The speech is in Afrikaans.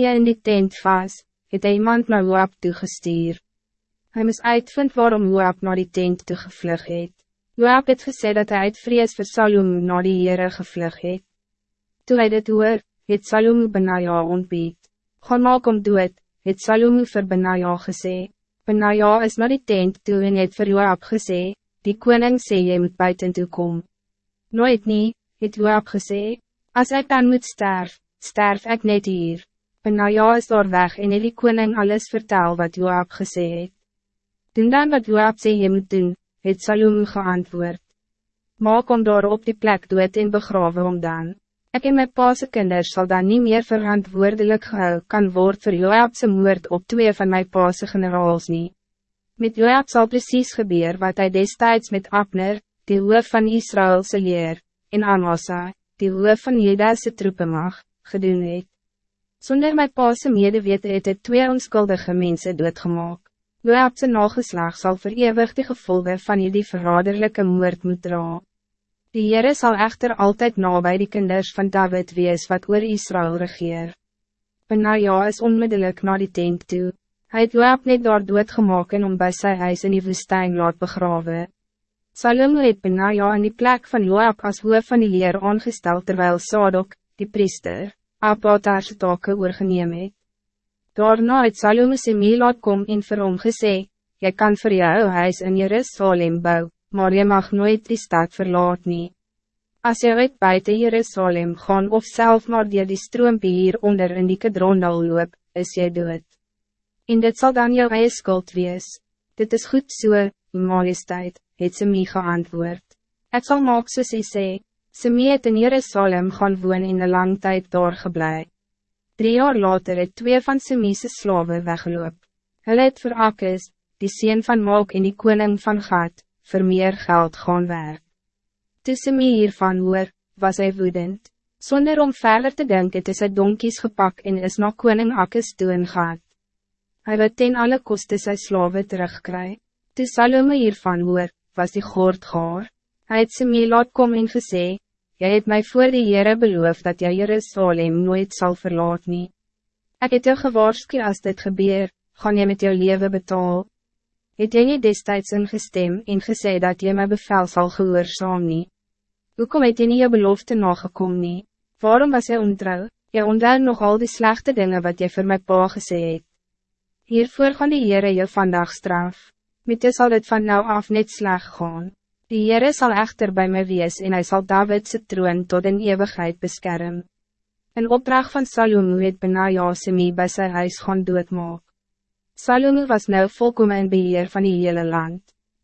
Hier in die tent vast, het hy iemand naar Joab toegestuur. Hij moest uitvind waarom Joab naar die tent toegevlug het. Joab het gesê dat hij uit vrees vir Salom naar die Heere gevlug het. Toe hy dit hoor, het Salom Benaja ontbied. Gaan maak om dood, het Salom vir Benaja gesê. Benaja is naar die tent toe en het vir Joab gesê, die koning sê jy moet buiten toe kom. Nooit nie, het Joab gesê, as ek dan moet sterf, sterf ik net hier. Benaja is daar weg en het die koning alles vertel wat Joab gesê het. Doen dan wat Joab sê jy moet doen, het Salome geantwoord. Maak om daar op die plek dood en begrawe om dan. Ik en my paase kinders sal dan niet meer verantwoordelijk gehou kan word voor Joabse moord op twee van my paase generaals nie. Met Joab zal precies gebeuren wat hij destijds met Abner, die hoof van Israëlse leer, en Amasa, die hoof van Jeda'se troepen mag, gedoen het. Zonder my paase medewete het het twee onskuldige mensen doodgemaak. Joabse nageslag zal verewig die gevolgen van jullie verraderlijke moord moet dra. Die Heere zal echter altijd nabij die kinders van David wees wat oor Israël regeer. Benaja is onmiddellijk naar die tent toe. Hij het Joab net daar doodgemaak en om bij sy huis in die woestijn laat begraven. Salomo het Benaja in die plek van Joab as hoof van die Heer aangesteld terwijl Sadok, die priester, Abatar's take oorgeneem het. Daarna het Salome Semie laat kom en vir hom gesê, Jy kan vir jou huis in Jerusalem bou, maar je mag nooit die stad verlaat nie. As jy uit buiten Jerusalem gaan of self maar dier die stroompie hier onder in die kedrondal loop, is jy dood. En dit zal dan jou eie skuld wees. Dit is goed so, majesteit, het Semie geantwoord. Het zal maak soos hy sê, Simee het in Jerusalem gaan woon in een lang tijd doorgeblij. Drie jaar later het twee van Simee's slaven weggeloop. Hulle het vir Akis, die sien van Malk en die koning van Gat, vir meer geld gaan werk. Toe Simee hiervan hoor, was hij woedend. Zonder om verder te denken is hy donkies gepak en is na koning Akis toe in Gat. Hy wil ten alle koste sy slaven terugkry. Toe Salome hiervan hoor, was die goord gaar. Hij het sy mee laat kom en gesê, Jy het mij voor die Heere beloof dat jy Jerusalem nooit zal verlaat nie. Ek het jou gewaarsku as dit gebeur, gaan jy met jou leven betaal. Het jy nie destijds ingestem en gesê dat jy my bevel sal gehoorzaam nie? Hoekom het jy nie jou belofte nagekom nie? Waarom was jy ontrouw? Jy onthou nog al die slechte dingen wat jy voor my pa gesê het. Hiervoor gaan die Heere jou vandaag straf. Met jy sal dit van nou af net sleg gaan. Die Heere zal echter bij mij wees en hij zal Davidse troon tot in eeuwigheid beschermen. Een opdracht van Salomo het Benaja Semi bij zijn huis gaan doodmaak. Salomo was nou volkomen in beheer van die hele land.